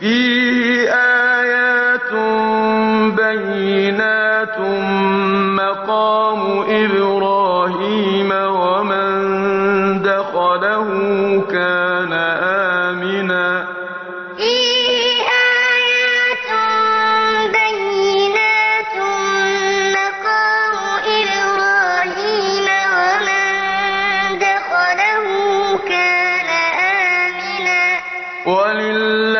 فِيهِ آيَاتٌ بَيِّنَاتٌ مَّقَامُ إِبْرَاهِيمَ ۖ وَمَن دَخَلَهُ كَانَ آمِنًا فِيهِ آيَاتٌ بَيِّنَاتٌ مَّقَامُ إِبْرَاهِيمَ ۖ وَمَن دَخَلَهُ كَانَ آمِنًا ۗ وَلِلَّهِ